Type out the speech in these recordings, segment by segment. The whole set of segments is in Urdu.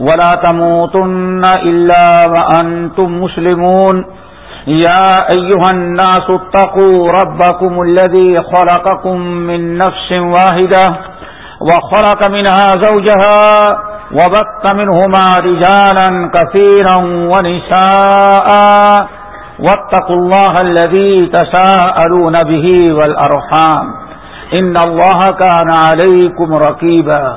ولا تموتن إلا وأنتم مسلمون. يا أيها الناس اتقوا ربكم الذي خلقكم من نفس واحدة وخلق منها زوجها وبط منهما رجالا كثيرا ونساء. واتقوا الله الذي تساءلون به والأرحام. إن الله كان عليكم ركيبا.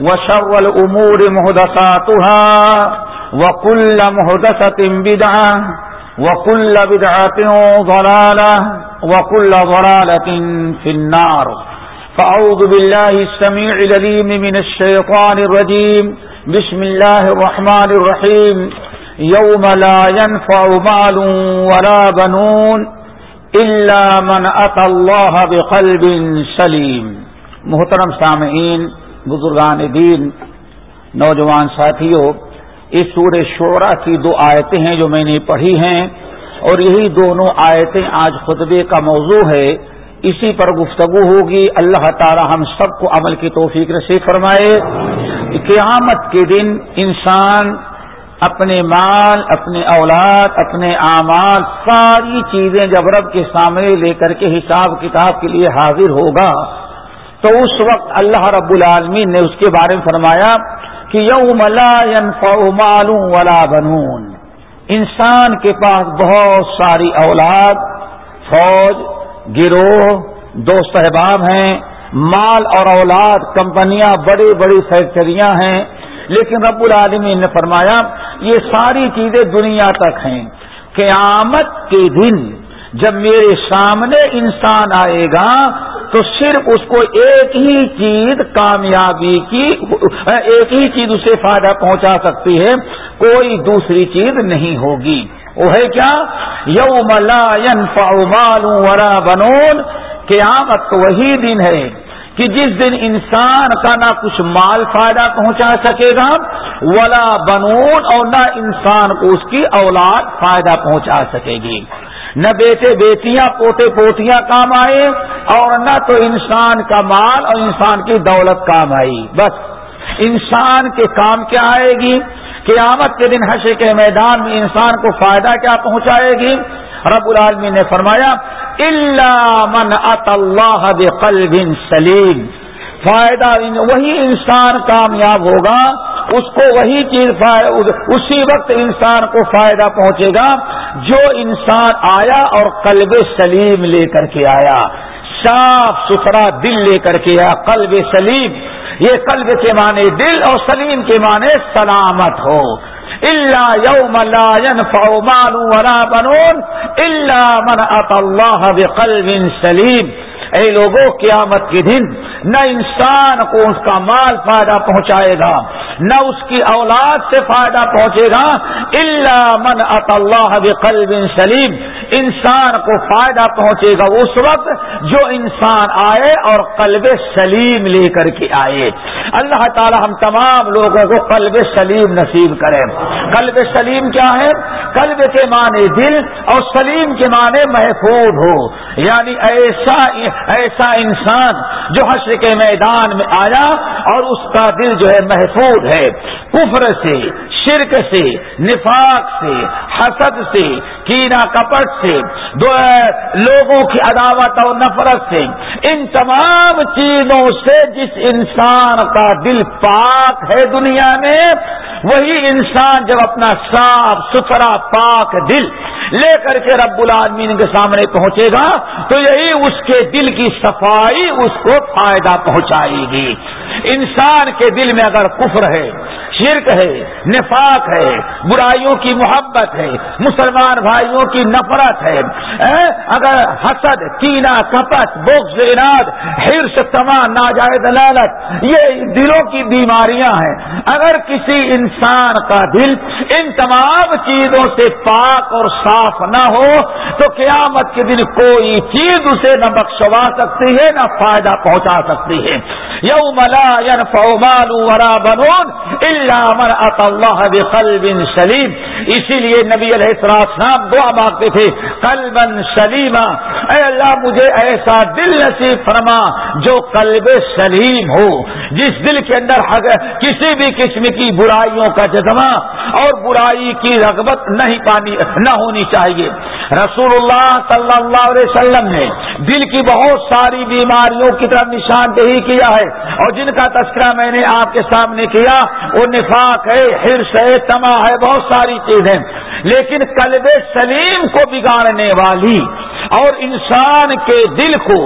وشر الأمور مهدساتها وكل مهدسة بدعة وكل بدعة ضلالة وكل ضلالة في النار. فأعوذ بالله السميع لليم من الشيطان الرجيم. بسم الله الرحمن الرحيم. يوم لا ينفع مال ولا بنون إلا من أتى الله بقلب سليم. محترم سامعین بزرگان دین، نوجوان ساتھیوں، اس سور شعرا کی دو آیتیں ہیں جو میں نے پڑھی ہیں اور یہی دونوں آیتیں آج خطبے کا موضوع ہے۔ اسی پر گفتگو ہوگی۔ اللہ تعالی ہم سب کو عمل کی توفیق سے فرمائے قیامت کے دن انسان اپنے مال، اپنے اولاد، اپنے اعمال، ساری چیزیں جب رب کے سامنے لے کر کے حساب کتاب کے لیے حاضر ہوگا تو اس وقت اللہ رب العالمین نے اس کے بارے میں فرمایا کہ یوم لا ينفع مال ولا بنون۔ انسان کے پاس بہت ساری اولاد، فوج، گروہ، دوست احباب ہیں، مال اور اولاد، کمپنیاں بڑی بڑی فیکٹریاں ہیں۔ لیکن رب العالمین نے فرمایا، یہ ساری چیزیں دنیا تک ہیں۔ قیامت کے دن جب میرے سامنے انسان آئے گا تو صرف اس کو ایک ہی چیز کامیابی کی، ایک ہی چیز اسے فائدہ پہنچا سکتی ہے، کوئی دوسری چیز نہیں ہوگی۔ وہ ہے کیا؟ یوم لا ينفع مال ولا بنون۔ قیامت تو وہی دن ہے۔ کہ جس دن انسان کا نہ کچھ مال فائدہ پہنچا سکے گا، ولا بنون اور نہ انسان کو اس کی اولاد فائدہ پہنچا سکے گی۔ نہ بیٹے بیٹیاں، پوتے پوتیاں کام آئے اور نہ تو انسان کا مال اور انسان کی دولت کام آئی۔ بس، انسان کے کام کیا آئے گی؟ قیامت کے دن حشر کے میدان میں انسان کو فائدہ کیا پہنچائے گی؟ رب العالمین نے فرمایا اللہ من اط اللہ قلب سلیم فائدہ وہی انسان کامیاب ہوگا، اس کو وہی چیز اسی وقت انسان کو فائدہ پہنچے گا جو انسان آیا اور قلب سلیم لے کر کے آیا۔ صاف ستھرا دل لے کر کے آیا، قلب سلیم۔ یہ قلب کے معنی دل اور سلیم کے معنی سلامت ہو۔ اللہ یوم لا ينفع مال ولا بنون الا من اتى الله بقلب سلیم اے لوگوں قیامت کے دن نہ انسان کو اس کا مال فائدہ پہنچائے گا، نہ اس کی اولاد سے فائدہ پہنچے گا اللہ من اط اللہ بقلب سلیم۔ انسان کو فائدہ پہنچے گا اس وقت جو انسان آئے اور قلب سلیم لے کر کے آئے۔ اللہ تعالی ہم تمام لوگوں کو قلب سلیم نصیب کریں قلب سلیم کیا ہے؟ قلب کے معنی دل اور سلیم کے معنی محفوظ ہو۔ یعنی ایسا ایسا انسان جو حشر کے میدان میں آیا اور اس کا دل جو ہے محفوظ ہے۔ کفر سے شرک سے، نفاق سے، حسد سے کینا کپٹ سے دو لوگوں کی عداوت اور نفرت سے۔ ان تمام چیزوں سے جس انسان کا دل پاک ہے دنیا میں، وہی انسان جب اپنا صاف ستھرا پاک دل لے کر کے رب العالمین کے سامنے پہنچے گا، تو یہی اس کے دل کی صفائی اس کو فائدہ پہنچائے گی۔ انسان کے دل میں اگر کفر ہے، شرک ہے، نفاق ہے، برائیوں کی محبت ہے، مسلمان بھائیوں کی نفرت ہے اگر حسد کینا کپت بوکس اناد ہرس تما ناجائز لالت یہ دلوں کی بیماریاں ہیں۔ اگر کسی انسان کا دل ان تمام چیزوں سے پاک اور صاف نہ ہو، تو قیامت کے دن کوئی چیز اسے نہ بخشوا سکتی ہے، نہ فائدہ پہنچا سکتی ہے۔ یوم یو مال ورا بنون من اللہ بقلب سلیم اسی لیے نبی علیہ السلام دعا مانگتے تھے، قلبا سلیما. اے اللہ، مجھے ایسا دل نصیب فرما جو قلب سلیم ہو، جس دل کے اندر کسی بھی قسم کی برائیوں کا جذبہ اور برائی کی رغبت نہیں پانی، نہ ہونی چاہیے۔ رسول اللہ صلی اللہ علیہ وسلم نے دل کی بہت ساری بیماریوں کی طرف نشاندہی کیا ہے اور جن کا تذکرہ میں نے آپ کے سامنے کیا، وہ نفاق ہے ہرس ہے تما ہے، بہت ساری چیزیں۔ لیکن قلب سلیم کو بگاڑنے والی اور انسان کے دل کو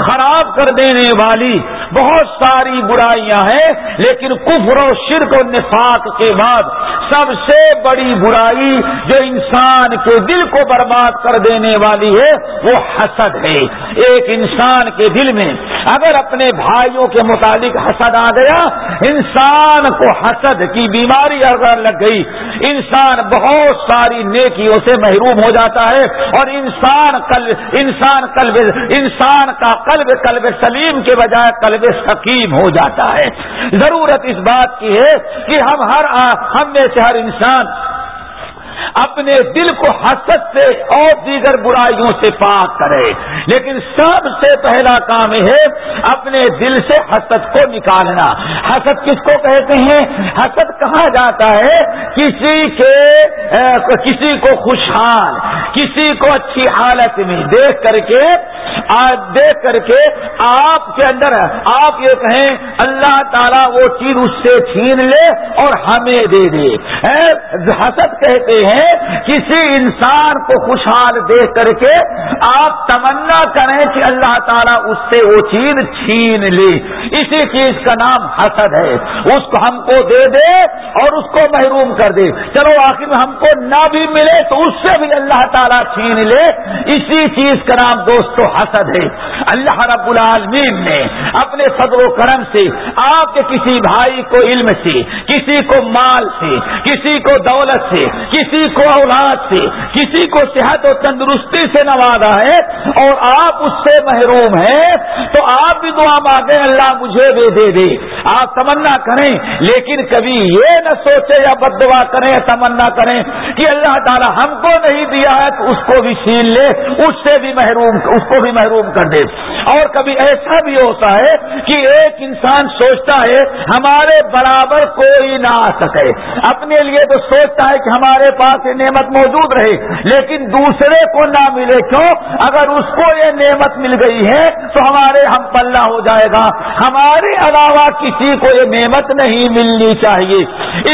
خراب کر دینے والی بہت ساری برائیاں ہیں، لیکن کفر و شرک و نفاق کے بعد سب سے بڑی برائی جو انسان کے دل کو برباد کر دینے والی ہے، وہ حسد ہے۔ ایک انسان کے دل میں اگر اپنے بھائیوں کے متعلق حسد آ گیا، انسان کو حسد کی بیماری اگر لگ گئی، انسان بہت ساری نیکیوں سے محروم ہو جاتا ہے اور انسان کل قلب انسان قلب، انسان کا قلب قلب سلیم کے بجائے قلب سکیم ہو جاتا ہے۔ ضرورت اس بات کی ہے کہ ہم ہر ہم میں سے ہر انسان اپنے دل کو حسد سے اور دیگر برائیوں سے پاک کرے۔ لیکن سب سے پہلا کام ہے اپنے دل سے حسد کو نکالنا۔ حسد کس کو کہتے ہیں؟ حسد کہا جاتا ہے کسی کے کسی کو خوشحال، کسی کو اچھی حالت میں۔ دیکھ کر کے دیکھ کر کے آپ کے اندر، آپ یہ کہیں، اللہ تعالیٰ وہ چیز اس سے چھین لے اور ہمیں دے دے۔ حسد کہتے ہیں کسی انسان کو خوشحال دیکھ کر کے آپ تمنا کریں کہ اللہ تعالیٰ اس سے وہ چیز چھین لے۔ اسی چیز کا نام حسد ہے۔ اس کو ہم کو دے دے اور اس کو محروم کر دے۔ چلو آخر ہم کو نہ بھی ملے تو اس سے بھی اللہ تعالیٰ چھین لے۔ اسی چیز کا نام دوستو حسد ہے۔ اللہ رب العالمین نے اپنے فضل و کرم سے آپ کے کسی بھائی کو علم سے، کسی کو مال سے، کسی کو دولت سے، کسی کو اولاد سے، کسی کو صحت و تندرستی سے نوازا ہے اور آپ اس سے محروم ہیں تو آپ بھی دعا مانگے اللہ مجھے بھی دے دے۔ آپ تمنا کریں، لیکن کبھی یہ نہ سوچے یا بد دعا کریں یا تمنا کریں کہ اللہ تعالیٰ ہم کو نہیں دیا ہے تو اس کو بھی چھین لے، اس سے بھی محروم، اس کو بھی محروم کر دے۔ اور کبھی ایسا بھی ہوتا ہے کہ ایک انسان سوچتا ہے ہمارے برابر کوئی نہ آ سکے۔ اپنے لیے تو سوچتا ہے کہ ہمارے پاس یہ نعمت موجود رہے، لیکن دوسرے کو نہ ملے۔ کیوں؟ اگر اس کو یہ نعمت مل گئی ہے تو ہمارے ہم پلہ ہو جائے گا۔ ہمارے علاوہ کسی کو یہ نعمت نہیں ملنی چاہیے۔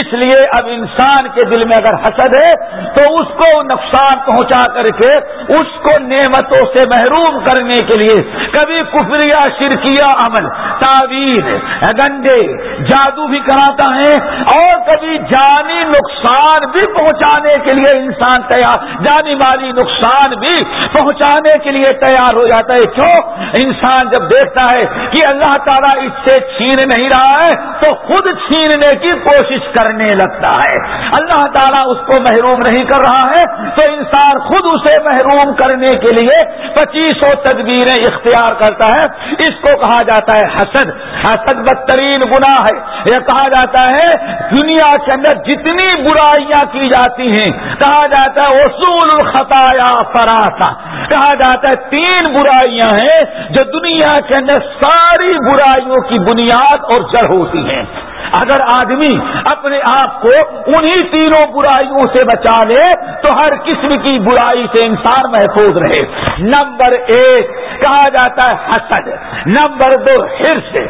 اس لیے اب انسان کے دل میں اگر حسد ہے تو اس کو نقصان پہنچا کر کے اس کو نعمتوں سے محروم کرنے کے لیے کبھی کفریا شرکیا عمل تعویر گنڈے جادو بھی کراتا ہے اور کبھی جانی نقصان بھی پہنچانے کے لیے انسان تیار، جانی مالی نقصان بھی پہنچانے کے لیے تیار ہو جاتا ہے۔ کیوں؟ انسان جب دیکھتا ہے کہ اللہ تعالیٰ اس سے چھین نہیں رہا ہے، تو خود چھیننے کی کوشش کرنے لگتا ہے۔ اللہ تعالیٰ اس کو محروم نہیں کر رہا ہے، تو انسان خود اسے محروم کرنے کے لیے پچیسوں تدبیریں اختیار کرتا ہے، اس کو کہا جاتا ہے حسد۔ حسد بدترین گناہ ہے۔ یہ کہا جاتا ہے، دنیا کے اندر جتنی برائیاں کی جاتی ہیں، کہا جاتا ہے اصول الخطایا فراسا کہا جاتا ہے تین برائیاں ہیں جو دنیا کے اندر ساری برائیوں کی بنیاد اور جڑ ہوتی ہیں۔ اگر آدمی اپنے آپ کو انہی تینوں برائیوں سے بچا لے، تو ہر قسم کی برائی سے انسان محفوظ رہے۔ نمبر ایک، کہا جاتا ہے حسد۔ نمبر دو ہرس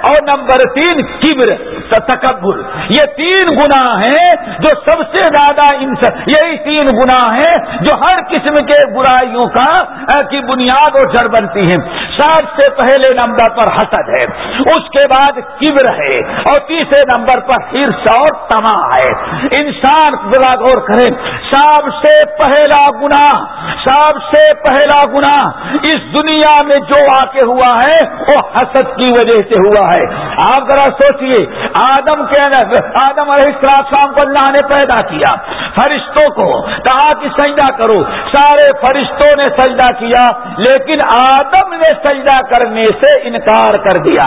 اور نمبر تین، کبر۔ تکبر یہ تین گنا ہیں جو سب سے زیادہ یہی تین گنا ہیں جو ہر قسم کے برائیوں کا، کی بنیاد اور جڑ بنتی ہیں۔ سب سے پہلے نمبر پر حسد ہے، اس کے بعد کبر ہے، اور تیسرے نمبر پر ہرس اور تما ہے۔ انسان بلا غور کرے، سب سے پہلا گنا سب سے پہلا گنا اس دنیا میں جو واقع ہوا ہے، وہ حسد کی وجہ سے ہوا ہے۔ آپ ذرا سوچئے، آدم کے آدم علیہ السلام کو اللہ نے پیدا کیا، فرشتوں کو کہا کہ سجدہ کرو۔ سارے فرشتوں نے سجدہ کیا، لیکن آدم نے سجدہ کرنے سے انکار کر دیا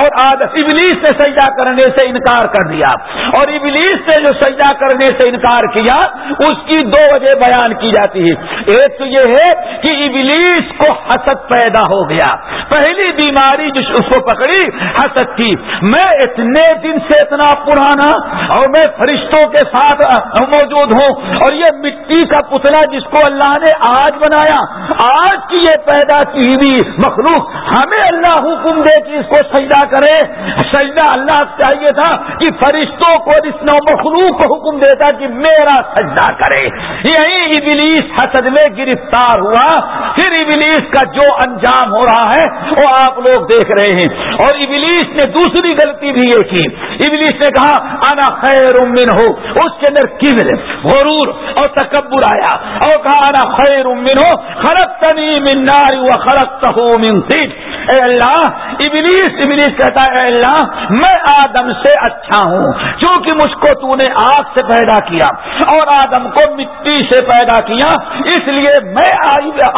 اور ابلیس نے سجدہ کرنے سے انکار کر دیا اور ابلیس نے جو سجدہ کرنے سے انکار کیا اس کی دو وجہ بیان کی جاتی ہے ایک تو یہ ہے کہ ابلیس کو حسد پیدا ہو گیا۔ پہلی بیماری جو اس کو پکڑی حسد کی۔ میں اتنے دن سے اتنا پرانا اور میں فرشتوں کے ساتھ موجود ہوں اور یہ مٹی کا پتلا جس کو اللہ نے آج بنایا، آج کی یہ پیدا کی ہوئی مخلوق ہمیں اللہ حکم دے کہ اس کو سجدہ کرے۔ سجدہ اللہ چاہیے تھا کہ فرشتوں کو اس نو مخلوق کو حکم دیتا کہ میرا سجدہ کرے۔ یہی ابلیس حسد میں گرفتار ہوا۔ پھر ابلیس کا جو انجام ہو رہا ہے وہ آپ لوگ دیکھ رہے ہیں۔ اور ابلیس نے دوسری غلطی بھی یہ کی۔ ابلیس نے کہا، انا خیر من ہو اس کے اندر کبر، غرور اور تکبر آیا۔ اور کہا، انا خیر من ہو خرق تنی من ناری و خرق من تیج اے اللہ ابلیس ابلیس کہتا ہے اے اللہ میں آدم سے اچھا ہوں کیونکہ مجھ کو تو نے آگ سے پیدا کیا اور آدم کو مٹی سے پیدا کیا اس لیے میں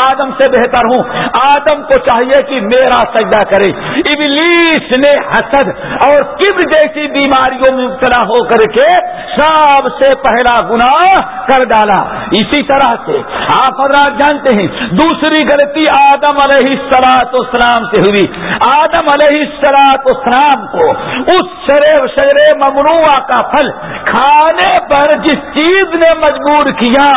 آدم سے بہتر ہوں آدم کو چاہیے کہ میرا سجدہ کرے ابلیس نے حسد اور کبر جیسی بیماریوں میں مبتلا ہو کر کے سب سے پہلا گناہ کر ڈالا اسی طرح سے آپ حضرات جانتے ہیں دوسری غلطی آدم علیہ سلاط اسلام سے ہوئی۔ آدم علیہ سلاط اسلام کو اس شرے شرے ممنوع کا پھل کھانے پر جس چیز نے مجبور کیا،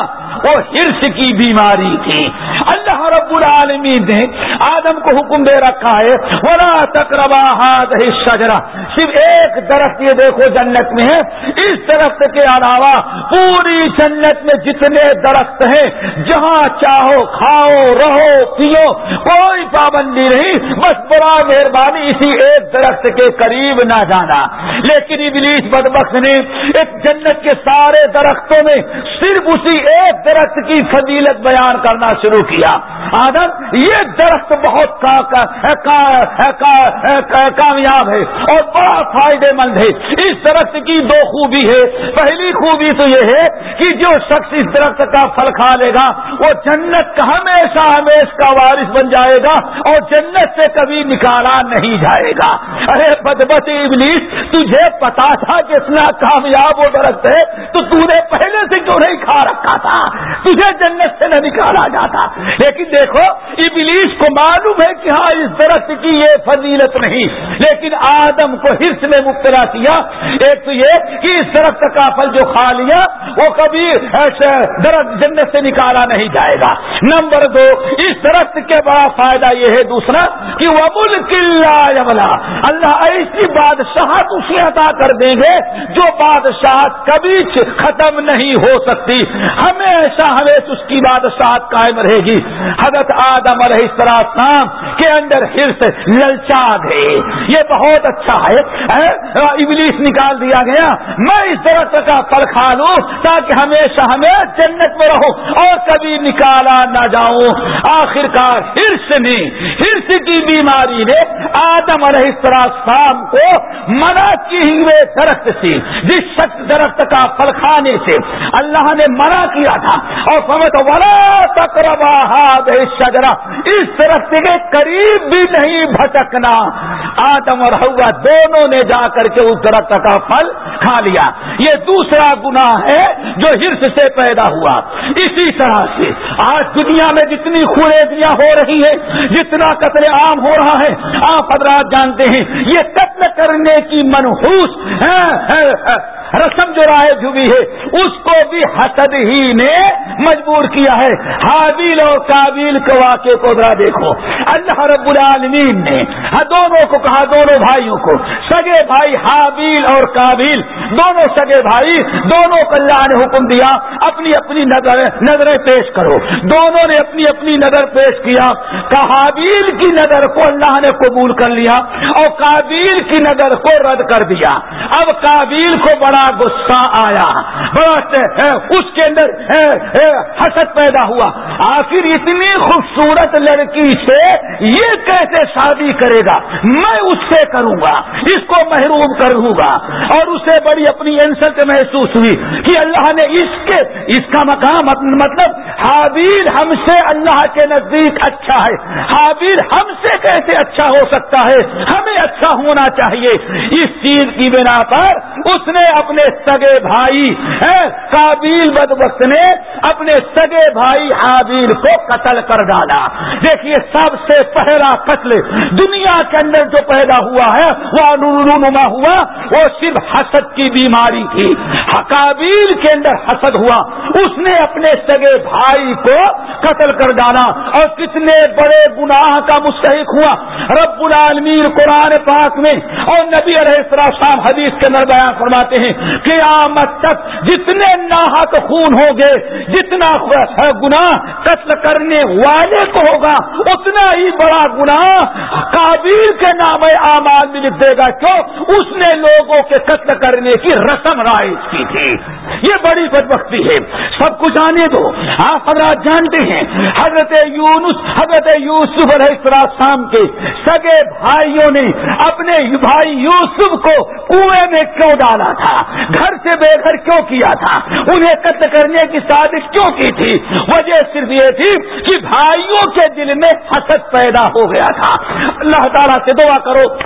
وہ ہرس کی بیماری تھی۔ اللہ رب العالمین نے آدم کو حکم دے رکھا ہے ورا تقربا ہاتھ شجرا صرف ایک درخت یہ دیکھو جنت میں ہے۔ اس درخت کے علاوہ پوری جنت میں جتنے درخت ہیں، جہاں چاہو کھاؤ، رہو، پیو، کوئی پابندی نہیں۔ بس بڑا مہربانی اسی ایک درخت کے قریب نہ جانا۔ لیکن ابلیس بدبخت نے ایک جنت کے سارے درختوں میں صرف اسی ایک درخت کی فضیلت بیان کرنا شروع کیا۔ آدم یہ درخت بہت کامیاب ہے اور بڑا فائدے مند ہے۔ اس درخت کی دو خوبی ہے۔ پہلی خوبی تو یہ ہے کہ جو شخص اس درخت کا پھل کھا لے گا، وہ جنت کا ہمیشہ ہمیش کا وارث بن جائے گا اور جنت سے کبھی نکالا نہیں جائے گا۔ ارے بدبت ابلیس، تجھے پتا تھا کہ اتنا کامیاب وہ درخت ہے، تو تو نے پہلے سے کیوں نہیں کھا رکھا تھا؟ تجھے جنت سے نہ نکالا جاتا۔ لیکن دیکھو، ابلیس کو معلوم ہے کہ ہاں اس درخت کی یہ فضیلت نہیں، لیکن آدم کو ہرس میں مبتلا کیا۔ ایک تو یہ کہ اس درخت کا پھل جو کھا لیا، وہ کبھی درخت جنت سے نکالا نہیں جائے گا۔ نمبر دو، اس درخت کے بڑا فائدہ یہ ہے دوسرا کہ وہ ملک اللہ ایسی بادشاہت اسے عطا کر دیں گے جو بادشاہت کبھی ختم نہیں ہو سکتی۔ ہمیشہ ہمیشہ اس کی بادشاہت قائم رہے گی۔ حضرت آدم علیہ السلام کے اندر ہرس للچا گئے یہ بہت اچھا ہے ابلیس نکال دیا گیا۔ میں اس درخت کا پل کھا لوں تاکہ ہمیشہ ہمیں جنت میں رہو اور کبھی نکالا نہ جاؤں۔ آخر کار ہرس نے ہرس کی بیماری نے آدم علیہ السلام کو منع کی ہوئے درخت سے جس شخص درخت کا پل کھانے سے اللہ نے منع کیا تھا۔ اور سمجھ والا تقربا شجرا اس درخت کے قریب بھی نہیں بھٹکنا۔ آدم اور ہوا دونوں نے جا کر کے اس درخت کا پھل کھا لیا۔ یہ دوسرا گنا ہے جو ہرس سے پیدا ہوا۔ اسی طرح سے آج دنیا میں جتنی خوریدیاں ہو رہی ہیں، جتنا قتل عام ہو رہا ہے، آپ حضرات جانتے ہیں، یہ قتل کرنے کی منحوس رسم جو رائے جھگی ہے، اس کو بھی حسد ہی نے مجبور کیا ہے۔ حابیل اور کابیل کے واقعے کو ذرا دیکھو۔ اللہ رب العالمین نے دونوں کو کہا، دونوں بھائیوں کو، سگے بھائی حابیل اور کابیل۔ دونوں سگے بھائی، دونوں کو اللہ نے حکم دیا، اپنی اپنی نظر، نظریں پیش کرو۔ دونوں نے اپنی اپنی نظر پیش کیا۔ حابیل کی نظر کو اللہ نے قبول کر لیا اور کابیل کی نظر کو رد کر دیا۔ اب کابیل کو بڑا بڑا غصہ آیا۔ بڑا اس کے اندر حسد پیدا ہوا۔ آخر اتنی خوبصورت لڑکی سے یہ کیسے شادی کرے گا؟ میں اس سے کروں گا، اس کو محروم کروں گا۔ اور اسے بڑی اپنی انسلٹ محسوس ہوئی کہ اللہ نے اس کے، اس کا مقام مطلب حابیل ہم سے اللہ کے نزدیک اچھا ہے۔ حابیل ہم سے کیسے اچھا ہو سکتا ہے؟ ہمیں اچھا ہونا چاہیے۔ اس چیز کی بنا پر اس نے اپنے اپنے سگے بھائی کابیل بدبخت نے اپنے سگے بھائی حابیل کو قتل کر ڈالا۔ دیکھیے سب سے پہلا قتل دنیا کے اندر جو پیدا ہوا ہے، وہ نما ہوا، وہ صرف حسد کی بیماری تھی۔ کابیل کے اندر حسد ہوا۔ اس نے اپنے سگے بھائی کو قتل کر ڈالا۔ اور کتنے بڑے گناہ کا مستحق ہوا۔ رب العالمین قرآن پاک میں اور نبی علیہ السلام حدیث کے اندر بیان فرماتے ہیں قیامت تک جتنے ناحک خون ہوں گے جتنا گناہ قتل کرنے والے کو ہوگا، اتنا ہی بڑا گناہ کابیر کے نام آماد میں لکھ دے گا۔ کیوں؟ اس نے لوگوں کے قتل کرنے کی رسم رائج کی تھی۔ یہ بڑی بدبختی ہے۔ سب کچھ جانے دو۔ آپ حضرات جانتے ہیں، حضرت یونس، حضرت یوسف علیہ السلام کے سگے بھائیوں نے اپنے بھائی یوسف کو کنویں میں کیوں ڈالا تھا؟ گھر سے بے گھر کیوں کیا تھا؟ انہیں قتل کرنے کی سازش کیوں کی تھی؟ وجہ صرف یہ تھی کہ بھائیوں کے دل میں حسد پیدا ہو گیا تھا۔ اللہ تعالیٰ سے دعا کرو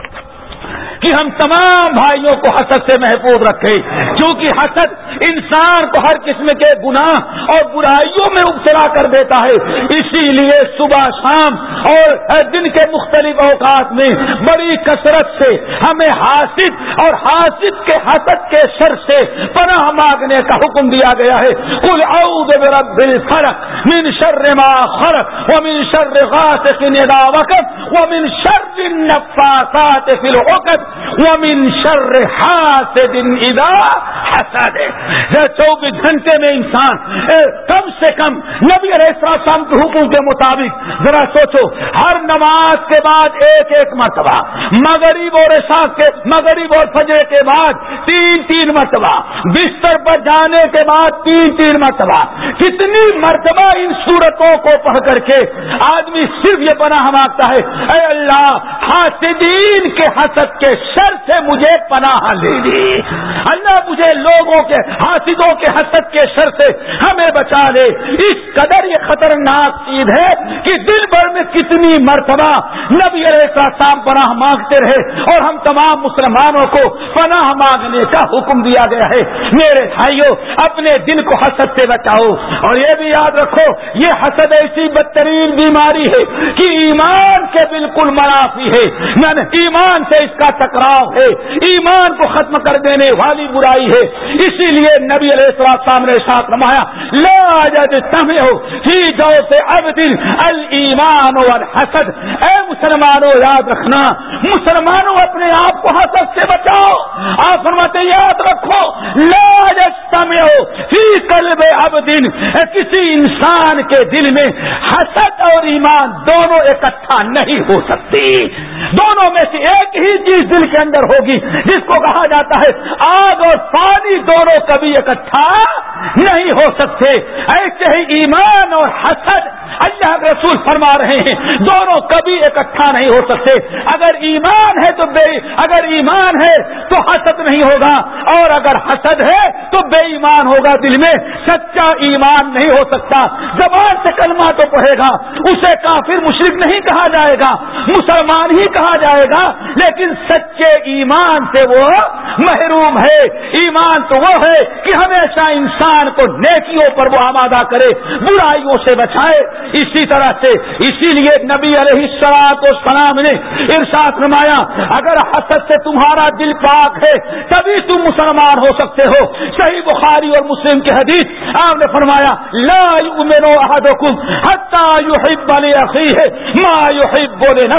کہ ہم تمام بھائیوں کو حسد سے محفوظ رکھے کیونکہ حسد انسان کو ہر قسم کے گناہ اور برائیوں میں ابتلا کر دیتا ہے۔ اسی لیے صبح شام اور دن کے مختلف اوقات میں بڑی کثرت سے ہمیں حاصد اور حاصد کے حسد کے سر سے پناہ مانگنے کا حکم دیا گیا ہے۔ کل اعوذ برب الفرق من شر ما خلق ومن شر غاسق اذا وقت ومن شر النفاثات في العقد ومن شر حاسد اذا حسد۔ چوبیس گھنٹے میں انسان کم سے کم نبی علیہ السلام کے حکم کے مطابق، ذرا سوچو، ہر نماز کے بعد ایک ایک مرتبہ، مغرب اور کے، مغرب اور فجر کے بعد تین تین مرتبہ، بستر پر جانے کے بعد تین تین مرتبہ۔ کتنی مرتبہ ان صورتوں کو پڑھ کر کے آدمی صرف یہ پناہ مانگتا ہے، اے اللہ حاسدین کے حسد کے شر سے مجھے پناہ لے دی۔ اللہ مجھے لوگوں کے حاسدوں کے حسد کے شر سے ہمیں بچا لے اس قدر یہ خطرناک چیز ہے کہ دل بھر میں کتنی مرتبہ نبی علیہ شام پناہ مانگتے رہے اور ہم تمام مسلمانوں کو پناہ مانگنے کا حکم دیا گیا ہے۔ میرے بھائیوں اپنے دل کو حسد سے بچاؤ۔ اور یہ بھی یاد رکھو، یہ حسد ایسی بدترین بیماری ہے کہ ایمان کے بالکل منافی ہے۔ یعنی ایمان سے اس کا ٹکراؤ ہے۔ ایمان کو ختم کر دینے والی برائی ہے۔ اسی لیے نبی علیہ السلام سامنے ساتھ رمایا لاجد سمے ہو ہی جو سے اب دل المان حسد اے مسلمانوں، یاد رکھنا، مسلمانوں اپنے آپ کو حسد سے بچاؤ۔ آپ فرماتے یاد رکھو لاجد سمے ہو ہی قلب اب دن کسی انسان کے دل میں حسد اور ایمان دونوں اکٹھا نہیں ہو سکتے۔ دونوں میں سے ایک ہی چیز دل کے اندر ہوگی، جس کو کہا جاتا ہے آگ اور پانی دونوں کبھی اکٹھا نہیں ہو سکتے۔ ایسے ہی ایمان اور حسد اللہ کے رسول فرما رہے ہیں، دونوں کبھی اکٹھا نہیں ہو سکتے۔ اگر ایمان ہے تو بے، اگر ایمان ہے تو حسد نہیں ہوگا۔ اور اگر حسد ہے تو بے ایمان ہوگا دل میں۔ سچا ایمان نہیں ہو سکتا۔ زبان سے کلمہ تو پڑھے گا۔ اسے کافر مشرق نہیں کہا جائے گا۔ مسلمان ہی کہا جائے گا۔ لیکن سچے ایمان سے وہ محروم ہے۔ ایمان تو وہ ہے کہ ہمیشہ انسان کو نیکیوں پر وہ آمادہ کرے، برائیوں سے بچائے۔ اسی طرح سے اسی لیے نبی علیہ السلاط و سلام نے ارشاد نمایا اگر حسد سے تمہارا دل پاک ہے، تبھی تم مسلمان ہو سکتے ہو۔ صحیح بخاری اور مسلم کے حدیث آپ نے فرمایا، لا یؤمنو احدکم حتی یحب لی اخیہ ما یحب لی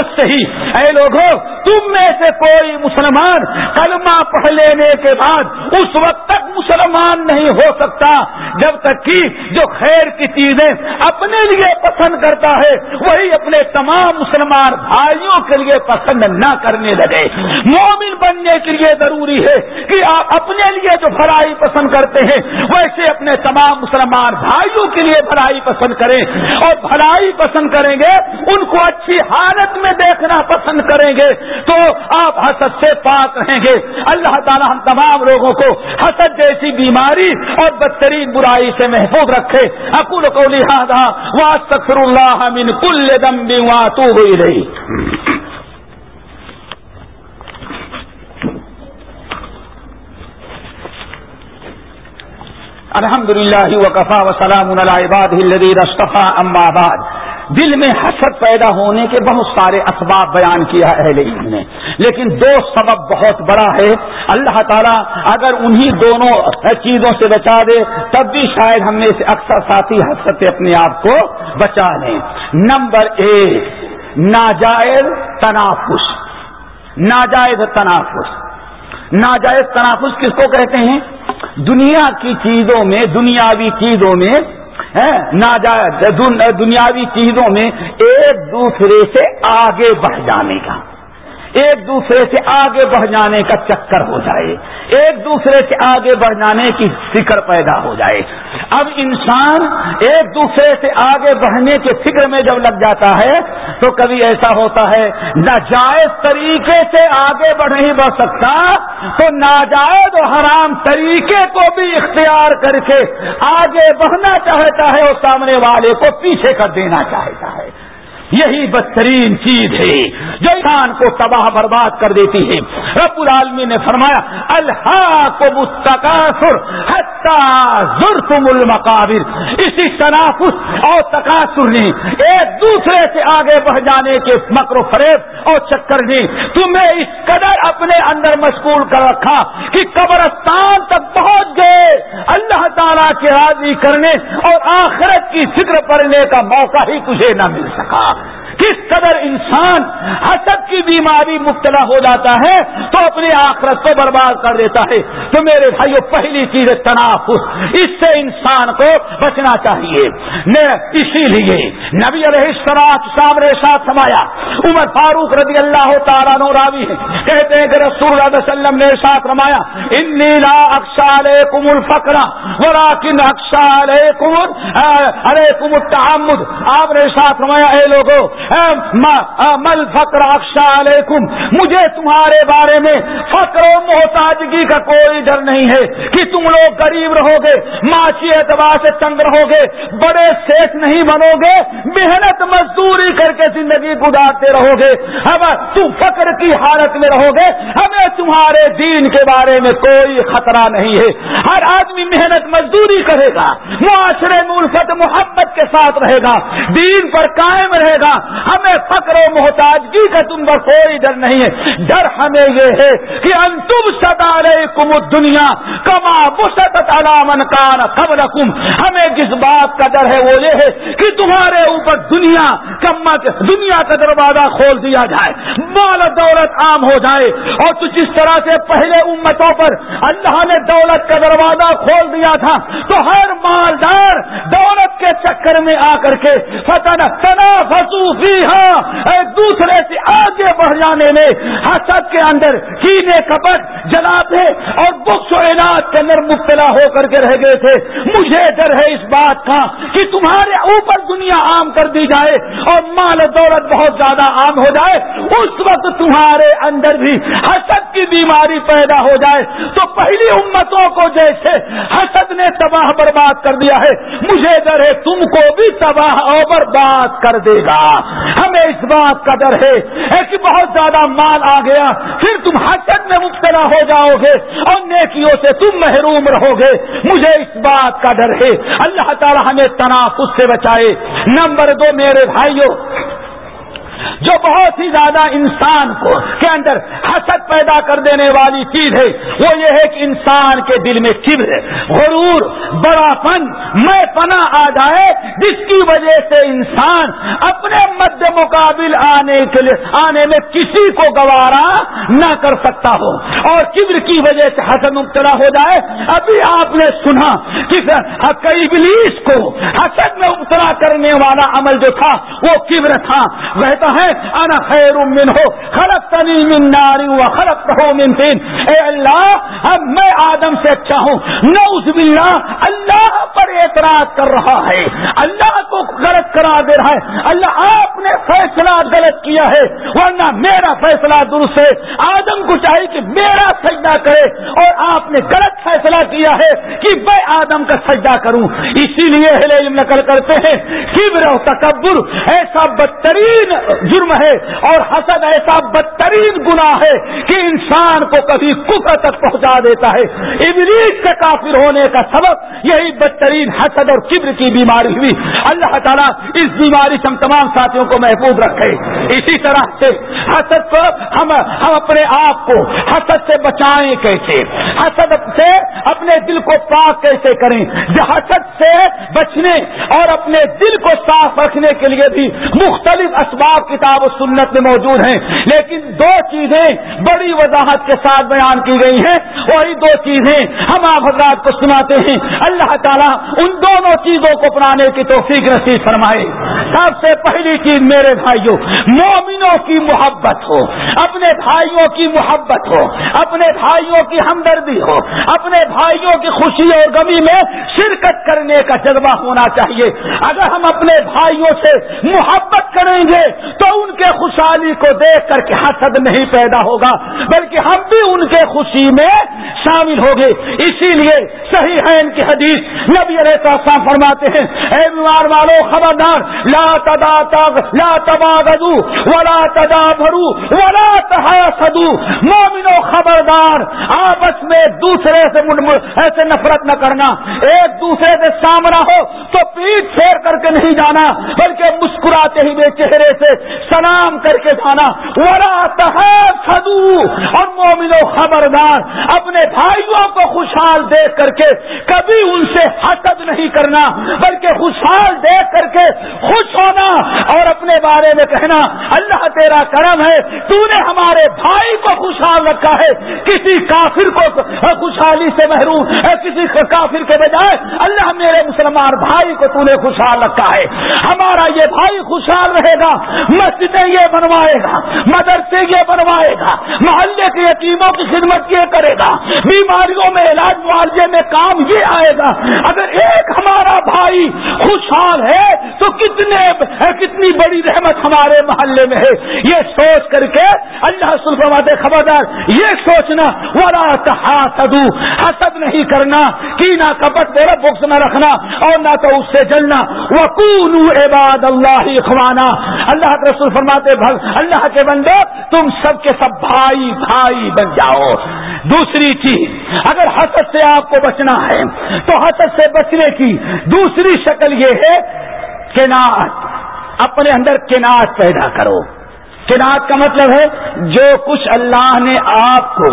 اے لوگوں، تم میں سے کوئی مسلمان کلمہ پڑھ لینے کے بعد اس وقت تک مسلمان نہیں ہو سکتا، جب تک کہ جو خیر کی چیزیں اپنے لیے پسند کرتا ہے، وہی اپنے تمام مسلمان بھائیوں کے لیے پسند نہ کرنے لگے۔ مومن بننے کے لیے ضروری ہے کہ آپ اپنے لیے جو بھلائی پسند کرتے ہیں، ویسے اپنے تمام مسلمان بھائیوں کے لیے بھلائی پسند کریں۔ اور بھلائی پسند کریں گے، ان کو اچھی حالت میں دیکھنا پسند کریں گے۔ تو آپ حسد سے پاک رہیں گے۔ اللہ تعالیٰ ہم تمام لوگوں کو حسد جیسی بیماری اور بدترین برائی سے محفوظ رکھے۔ اکول کو لہٰذا واسطر اللہ من کل دم بھی تو ہوئی رہی الحمد للہ وقفا وسلام العباد رستفا اما آباد دل میں حسد پیدا ہونے کے بہت سارے اسباب بیان کیا اہل علم نے۔ لیکن دو سبب بہت بڑا ہے۔ اللہ تعالیٰ اگر انہی دونوں چیزوں سے بچا دے، تب بھی شاید ہم نے سے اکثر ساتھی حسد سے اپنے آپ کو بچا لیں۔ نمبر ایک، ناجائز تنافس۔ ناجائز تنافس۔ ناجائز تنافس کس کو کہتے ہیں؟ دنیا کی چیزوں میں، دنیاوی چیزوں میں ناجائز دنیاوی چیزوں میں ایک دوسرے سے آگے بڑھ جانے کا۔ ایک دوسرے سے آگے بڑھ جانے کا چکر ہو جائے، ایک دوسرے سے آگے بڑھ جانے کی فکر پیدا ہو جائے۔ اب انسان ایک دوسرے سے آگے بڑھنے کے فکر میں جب لگ جاتا ہے، تو کبھی ایسا ہوتا ہے، ناجائز طریقے سے آگے بڑھ نہیں بڑھ سکتا، تو ناجائز و حرام طریقے کو بھی اختیار کر کے آگے بڑھنا چاہتا ہے اور سامنے والے کو پیچھے کر دینا چاہتا ہے۔ یہی بدترین چیز ہے جو انسان کو تباہ برباد کر دیتی ہے۔ رب العالمی نے فرمایا اللہ کو مستقاصر تم المقابر۔ اسی تنافس اور تقاصر نے ایک دوسرے سے آگے بڑھ جانے کے مکر و فریب اور چکر نے تمہیں اس قدر اپنے اندر مشغول کر رکھا کہ قبرستان تک پہنچ گئے۔ اللہ تعالیٰ کے راضی کرنے اور آخرت کی فکر پڑنے کا موقع ہی تجھے نہ مل سکا۔ کس قدر انسان حسد کی بیماری مبتلا ہو جاتا ہے، تو اپنی آخرت کو برباد کر دیتا ہے۔ تو میرے بھائیو، پہلی چیز تنافس، اس سے انسان کو بچنا چاہیے۔ اسی لیے نبی علیہ السلام سامنے ساتھ سمایا عمر فاروق رضی اللہ تعالیٰ نو راوی ہے کہتے ہیں کہ رسول اللہ علیہ وسلم نے ساتھ رمایا ان نیلا اکشال کمل فکرا وراکن اکشال کمل ارے کمل تحمد آپ نے ساتھ رمایا اے لوگوں مل فکر اکشا علیکم۔ مجھے تمہارے بارے میں فقر و محتاجگی کا کوئی ڈر نہیں ہے کہ تم لوگ غریب رہو گے معاشی اعتبار سے تنگ رہو گے بڑے سیٹ نہیں بنو گے محنت مزدوری کر کے زندگی گزارتے رہو گے اب تم فقر کی حالت میں رہو گے ہمیں تمہارے دین کے بارے میں کوئی خطرہ نہیں ہے۔ ہر آدمی محنت مزدوری کرے گا، معاشرے میں الفت محبت کے ساتھ رہے گا، دین پر قائم رہے گا۔ ہمیں فقر و محتاجگی کا تم پر کوئی ڈر نہیں ہے۔ ڈر ہمیں یہ ہے کہ انتم سدا رہے کم دنیا کما علامن کان خبر ہمیں جس بات کا ڈر ہے وہ یہ ہے کہ تمہارے اوپر دنیا کما دنیا کا دروازہ کھول دیا جائے۔ مال دولت عام ہو جائے۔ اور تو جس طرح سے پہلے امتوں پر اللہ نے دولت کا دروازہ کھول دیا تھا، تو ہر مالدار دولت کے چکر میں آ کر کے فتح تنا فصوفی ہاں ایک دوسرے سے آگے بڑھ جانے میں حسد کے اندر کینے کپٹ جلاتے اور بخش و علاج کے اندر مبتلا ہو کر کے رہ گئے تھے۔ مجھے ڈر ہے اس بات کا کہ تمہارے اوپر دنیا عام کر دی جائے اور مال دولت بہت زیادہ عام ہو جائے۔ اس وقت تمہارے اندر بھی حسد کی بیماری پیدا ہو جائے۔ تو پہلی امتوں کو جیسے حسد نے تباہ برباد کر دیا ہے۔ مجھے ڈر ہے تم کو بھی تباہ اور برباد کر دے گا۔ ہمیں اس بات کا ڈر ہے۔ کہ بہت زیادہ مال آ گیا، پھر تم حسد میں مبتلا ہو جاؤ گے اور نیکیوں سے تم محروم رہو گے۔ مجھے اس بات کا ڈر ہے۔ اللہ تعالی ہمیں تنافس سے بچائے۔ نمبر دو میرے بھائیوں جو بہت ہی زیادہ انسان کو کے اندر حسد پیدا کر دینے والی چیز ہے، وہ یہ ہے کہ انسان کے دل میں کبر غرور بڑا پن میں پنا آ جائے، جس کی وجہ سے انسان اپنے مد مقابل آنے کے لیے، آنے میں کسی کو گوارا نہ کر سکتا ہو۔ اور کبر کی وجہ سے حسد مبتلا ہو جائے۔ ابھی آپ نے سنا کہ کئی بلیس کو حسد میں مبتلا کرنے والا عمل جو تھا، وہ کبر تھا۔ کہتا ہے انا خیر من ہو خلق تنی من ناری و خلق رہو من تین۔ اے اللہ، اب میں آدم سے اچھا ہوں۔ نوز باللہ، اللہ پر اعتراض کر رہا ہے۔ اللہ کو غلط کرا دے رہا ہے۔ اللہ آپ نے فیصلہ غلط کیا ہے، ورنہ میرا فیصلہ درست ہے۔ آدم کو چاہیے کہ میرا سجدہ کرے، اور آپ نے غلط فیصلہ کیا ہے کہ میں آدم کا سجدہ کروں۔ اسی لیے نقل کرتے ہیں، کبر و تکبر، ایسا بدترین جرم ہے اور حسد ایسا بدترین گنا ہے کہ انسان کو کبھی کفر تک پہنچا دیتا ہے۔ ابلیس کے کافر ہونے کا سبب یہی بدترین حسد اور کبر کی بیماری ہوئی۔ اللہ تعالیٰ اس بیماری سے ہم تمام ساتھیوں کو محفوظ رکھے۔ اسی طرح سے حسد کو ہم ہم اپنے آپ کو حسد سے بچائیں کیسے؟ حسد سے اپنے دل کو پاک کیسے کریں؟ حسد سے بچنے اور اپنے دل کو صاف رکھنے کے لیے بھی مختلف اسباب کی کتاب و سنت میں موجود ہیں۔ لیکن دو چیزیں بڑی وضاحت کے ساتھ بیان کی گئی ہیں۔ وہی دو چیزیں ہم آپ حضرات کو سناتے ہیں۔ اللہ تعالیٰ ان دونوں چیزوں کو اپنانے کی توفیق نصیب فرمائے۔ سب سے پہلی چیز میرے بھائیوں، مومنوں کی محبت ہو، اپنے بھائیوں کی محبت ہو، اپنے بھائیوں کی ہمدردی ہو، اپنے بھائیوں کی خوشی اور غمی میں شرکت کرنے کا جذبہ ہونا چاہیے۔ اگر ہم اپنے بھائیوں سے محبت کریں گے تو ان کے خوشحالی کو دیکھ کر کے حسد نہیں پیدا ہوگا، بلکہ ہم بھی ان کے خوشی میں شامل ہو گئے اسی لیے صحیح ہے ان کی حدیث نبی علیہ السلام فرماتے ہیں، اے بیمار والو، خبردار، لا تدا تب لا تبا گدو ولا تدا بھرو ولا تحاسدو۔ مومنو، خبردار، آپس میں دوسرے سے ایسے نفرت نہ کرنا۔ ایک دوسرے سے سامنا ہو تو پیٹ پھیر کر کے نہیں جانا، بلکہ مسکراتے ہی بے چہرے سے سلام کر کے جانا سدو اور مومن و خبردار، اپنے بھائیوں کو خوشحال دیکھ کر کے کبھی ان سے حسد نہیں کرنا، بلکہ خوشحال دیکھ کر کے خوش ہونا۔ اور اپنے بارے میں کہنا، اللہ تیرا کرم ہے، تو نے ہمارے بھائی کو خوشحال رکھا ہے۔ کسی کافر کو خوشحالی سے محروم کسی کافر کے بجائے، اللہ میرے مسلمان بھائی کو تو نے خوشحال رکھا ہے۔ ہمارا یہ بھائی خوشحال رہے گا۔ میں مسجدیں یہ بنوائے گا، مدرسے یہ بنوائے گا، محلے کے یتیموں کی خدمت یہ کرے گا، بیماریوں میں علاج معالجے میں کام یہ آئے گا۔ اگر ایک ہمارا بھائی خوشحال ہے، تو کتنے کتنی بڑی رحمت ہمارے محلے میں ہے۔ یہ سوچ کر کے اللہ سلفمات خبردار، یہ سوچنا ورا حسد حسد نہیں کرنا، کی نہ کپٹ میرا بکس نہ رکھنا اور نہ تو اس سے جلنا۔ وکون عباد اللہ اخوانا۔ اللہ کے رسول فرماتے اللہ کے بندے تم سب کے سب بھائی بھائی بن جاؤ۔ دوسری چیز، اگر حسد سے آپ کو بچنا ہے، تو حسد سے بچنے کی دوسری شکل یہ ہے کہ اپنے اندر کناٹ پیدا کرو۔ کنات کا مطلب ہے جو کچھ اللہ نے آپ کو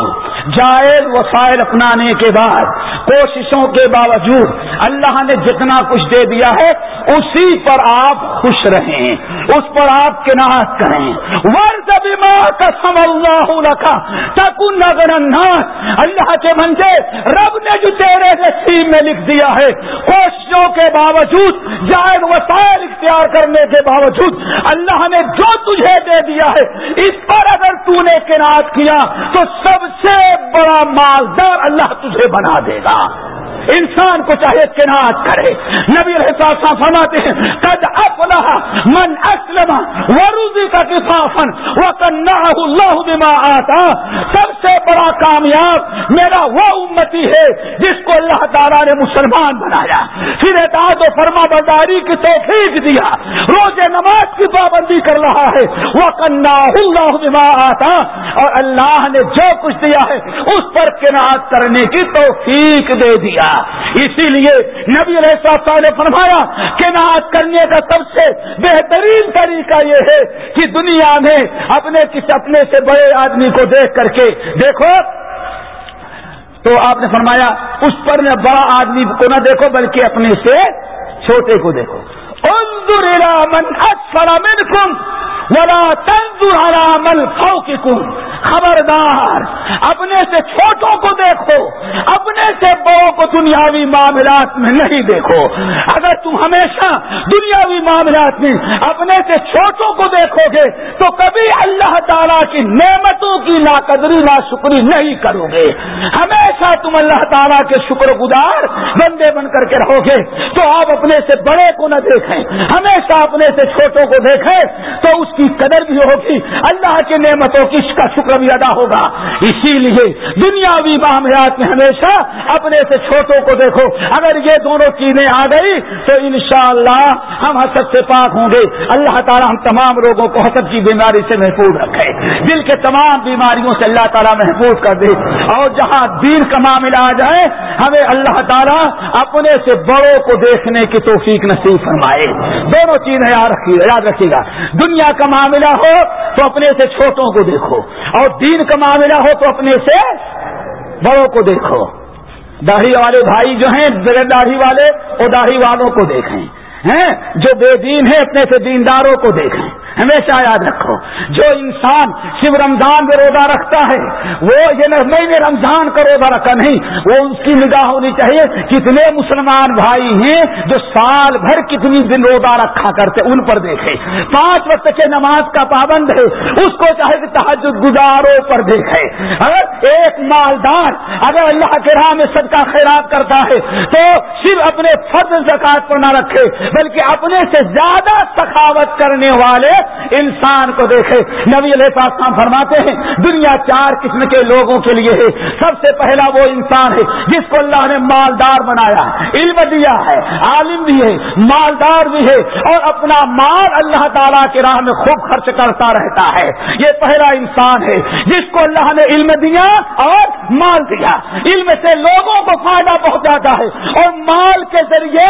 جائز وسائل اپنانے کے بعد کوششوں کے باوجود اللہ نے جتنا کچھ دے دیا ہے، اسی پر آپ خوش رہیں، اس پر آپ کنات کریں۔ ورد ماں کا اللہ رکھا تکن اللہ کے منجے رب نے جو تیرے نصیب میں لکھ دیا ہے، کوششوں کے باوجود، جائز وسائل اختیار کرنے کے باوجود، اللہ نے جو تجھے دے دیا ہے۔ اس پر اگر تو نے کنات کیا تو سب سے بڑا مالدار اللہ تجھے بنا دے گا۔ انسان کو چاہے کنات کرے۔ نبی رہتا فرماتے ہیں، قد افلح من اسلم وروزی کا کفافن وکنہ اللہ بما آتا سب سے بڑا کامیاب میرا وہ امتی ہے جس کو اللہ تعالیٰ نے مسلمان بنایا۔ پھر اعتاد و فرما برداری کی توفیق دیا۔ روز نماز کی پابندی کر رہا ہے۔ وہ اللہ بما آتا اور اللہ نے جو کچھ دیا ہے، اس پر کنات کرنے کی توفیق دے دیا۔ اسی لیے نبی علیہ نے فرمایا کہ کرنے کا سب سے بہترین طریقہ یہ ہے کہ دنیا میں اپنے کس اپنے سے بڑے آدمی کو دیکھ کر کے دیکھو۔ تو آپ نے فرمایا، اس پر نہ بڑا آدمی کو نہ دیکھو، بلکہ اپنے سے چھوٹے کو دیکھو۔ انظر الى من اسفل منکم ولا تنظر على من فوقكم. خبردار، اپنے سے چھوٹوں کو دیکھو، اپنے سے بڑوں کو دنیاوی معاملات میں نہیں دیکھو۔ اگر تم ہمیشہ دنیاوی معاملات میں اپنے سے چھوٹوں کو دیکھو گے، تو کبھی تعالیٰ کی نعمتوں کی ناقدری نا شکری نہیں کرو گے۔ ہمیشہ تم اللہ تعالیٰ کے شکر گزار بندے بن کر کے رہو گے۔ تو آپ اپنے سے بڑے کو نہ دیکھیں۔ ہمیشہ اپنے سے چھوٹوں کو دیکھیں تو اس کی قدر بھی ہوگی۔ اللہ کی نعمتوں کی اس کا شکر بھی ادا ہوگا۔ اسی لیے دنیاوی معاملات میں ہمیشہ اپنے سے چھوٹوں کو دیکھو۔ اگر یہ دونوں چیزیں آ گئی تو انشاءاللہ ہم حسد سے پاک ہوں گے۔ اللہ تعالیٰ ہم تمام لوگوں کو حسد کی بیماری سے محفوظ رکھے۔ دل کے تمام بیماریوں سے اللہ تعالیٰ محفوظ کر دے۔ اور جہاں دین کا معاملہ آ جائے، ہمیں اللہ تعالیٰ اپنے سے بڑوں کو دیکھنے کی توفیق نصیب فرمائے۔ دونوں چیزیں یاد رکھیے گا۔ دنیا کا معاملہ ہو تو اپنے سے چھوٹوں کو دیکھو۔ اور دین کا معاملہ ہو تو اپنے سے بڑوں کو دیکھو۔ داڑھی والے بھائی جو ہیں داڑھی والے وہ داڑھی والوں کو دیکھیں۔ ہیں، جو بے دین ہے اپنے سے دینداروں کو دیکھیں۔ ہمیشہ یاد رکھو، جو انسان شیو رمضان میں روزہ رکھتا ہے، وہ یہ میں رمضان کا روزہ رکھا نہیں، وہ اس کی نگاہ ہونی چاہیے۔ کتنے مسلمان بھائی ہیں جو سال بھر کتنی دن روزہ رکھا کرتے، ان پر دیکھے۔ پانچ وقت کے نماز کا پابند ہے، اس کو چاہے کہ تحجد گزاروں پر دیکھے۔ اگر ایک مالدار اگر اللہ کے راہ میں سب کا خیرات کرتا ہے، تو صرف اپنے فرض زکات پر نہ رکھے، بلکہ اپنے سے زیادہ سخاوت کرنے والے انسان کو دیکھے۔ نبی علیہ السلام فرماتے ہیں، دنیا چار قسم کے لوگوں کے لیے ہے۔ سب سے پہلا وہ انسان ہے جس کو اللہ نے مالدار بنایا علم دیا ہے، عالم بھی ہے، مالدار بھی ہے۔ اور اپنا مال اللہ تعالیٰ کے راہ میں خوب خرچ کرتا رہتا ہے۔ یہ پہلا انسان ہے جس کو اللہ نے علم دیا اور مال دیا۔ علم سے لوگوں کو فائدہ پہنچاتا ہے اور مال کے ذریعے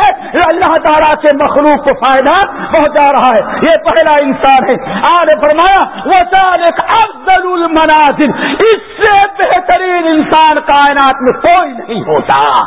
اللہ تعالیٰ سے مخلوق کو فائدہ پہنچا رہا ہے۔ یہ پہلا انسان ہے آج فرمایا وہ ایک افضل المنازل۔ اس سے بہترین انسان کائنات میں کوئی نہیں ہوتا۔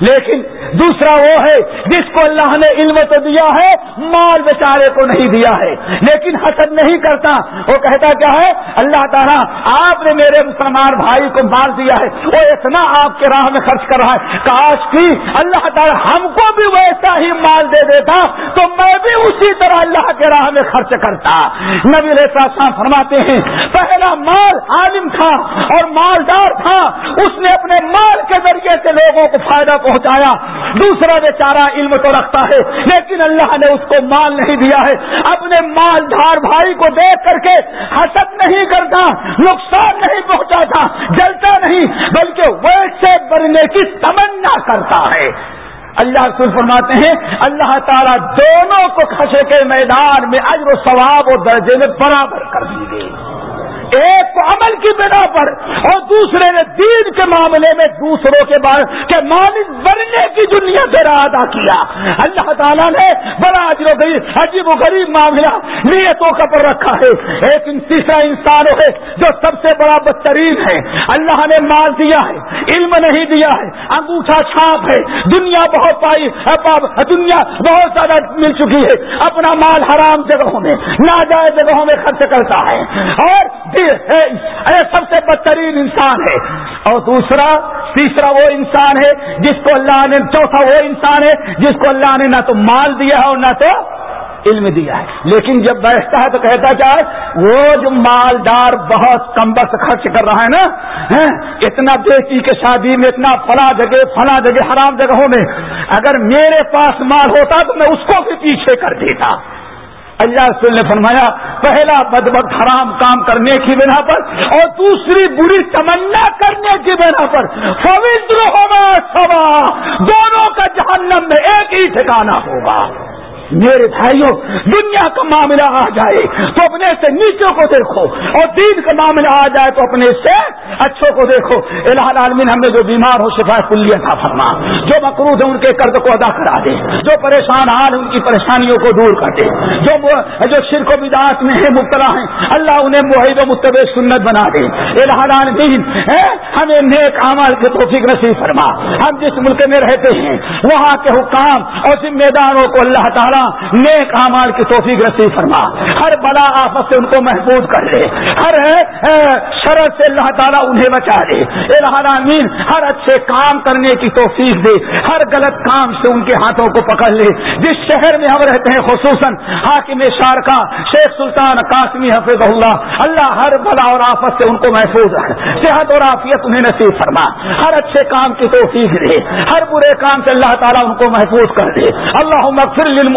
لیکن دوسرا وہ ہے جس کو اللہ نے علم تو دیا ہے، مال بیچارے کو نہیں دیا ہے۔ لیکن حسد نہیں کرتا۔ وہ کہتا کیا ہے؟ اللہ تعالیٰ، آپ نے میرے مسلمان بھائی کو مال دیا ہے۔ وہ اتنا آپ کے راہ میں خرچ کر رہا ہے۔ کاش کی اللہ تعالیٰ ہم کو بھی ویسا ہی مال دے دیتا، تو میں بھی اسی طرح اللہ کے راہ میں خرچ کرتا۔ نبی صاحب فرماتے ہیں، پہلا مال عالم تھا اور مالدار تھا۔ اس نے اپنے مال کے ذریعے سے لوگوں کو فائدہ پہنچایا۔ دوسرا بیچارہ علم تو رکھتا ہے، لیکن اللہ نے اس کو مال نہیں دیا ہے۔ اپنے مالدار بھائی کو دیکھ کر کے حسد نہیں کرتا، نقصان نہیں پہنچاتا، جلتا نہیں، بلکہ ویسے بننے کی تمنا کرتا ہے۔ اللہ رسول فرماتے ہیں، اللہ تعالیٰ دونوں کو خشے کے میدان میں اجر و ثواب و درجے میں برابر کر دی گئی ایک کو عمل کی بنا پر اور دوسرے نے دین کے معاملے میں دوسروں کے بارے کے مالک بننے کی جو نیت ادا کیا۔ اللہ تعالیٰ نے بڑا عجیب و غریب معاملہ نیتوں کا پر رکھا ہے۔ ایک تیسرا انسان ہے جو سب سے بڑا بدترین ہے۔ اللہ نے مال دیا ہے، علم نہیں دیا ہے، انگوٹھا چھاپ ہے۔ دنیا بہت پائی دنیا بہت زیادہ مل چکی ہے۔ اپنا مال حرام جگہوں میں، ناجائز جگہوں میں خرچ کرتا ہے۔ اور سب سے بدترین انسان ہے۔ اور دوسرا، تیسرا وہ انسان ہے جس کو اللہ نے، چوتھا وہ انسان ہے جس کو اللہ نے نہ تو مال دیا ہے اور نہ تو علم دیا ہے۔ لیکن جب بیٹھتا ہے تو کہتا چاہے وہ جو مالدار بہت کم بس خرچ کر رہا ہے نا ہاں، اتنا بیٹی کے شادی میں، اتنا فلاں جگہ فلاں جگہ، حرام جگہوں میں، اگر میرے پاس مال ہوتا تو میں اس کو بھی پیچھے کر دیتا۔ اللہ رسول نے فرمایا، پہلا بدبخت حرام کام کرنے کی بنا پر اور دوسری بری تمنا کرنے کی بنا پر۔ پوتر ہوگا سوا دونوں کا جہنم میں ایک ہی ٹھکانا ہوگا۔ میرے بھائیوں، دنیا کا معاملہ آ جائے تو اپنے سے نیچوں کو دیکھو اور دین کا معاملہ آ جائے تو اپنے سے اچھوں کو دیکھو۔ الہ عالمین ہم نے جو بیمار ہو شفا کلیہ تھا، فرما۔ جو مقروض ہے ان کے قرض کو ادا کرا دے۔ جو پریشان حال ان کی پریشانیوں کو دور کر دے۔ جو جو شرک و بداعت میں ہے مبتلا ہیں، اللہ انہیں معاہد و متب سنت بنا دے۔ الہ عالمین ہمیں نیک عمل کے توفیق نصیب فرما۔ ہم جس ملک میں رہتے ہیں، وہاں کے حکام اور ذمہ داروں کو اللہ تعالیٰ نیک امال کی توفیق رسی فرما۔ ہر بڑا آفت سے ان کو محفوظ کر لے۔ ہر شرط سے اللہ تعالیٰ انہیں بچا دے العالمین ہر اچھے کام کرنے کی توفیق دے۔ ہر غلط کام سے ان کے ہاتھوں کو پکڑ لے۔ جس شہر میں ہم رہتے ہیں، خصوصاً حاکم شارکا شیخ سلطان قاسمی حفظ اللہ اللہ ہر بلا اور آفت سے ان کو محفوظ رکھ۔ صحت اور آفیت انہیں نصیب فرما۔ ہر اچھے کام کی توفیق دے۔ ہر برے کام سے اللہ تعالیٰ ان کو محفوظ کر دے۔ اللہ مغفر للم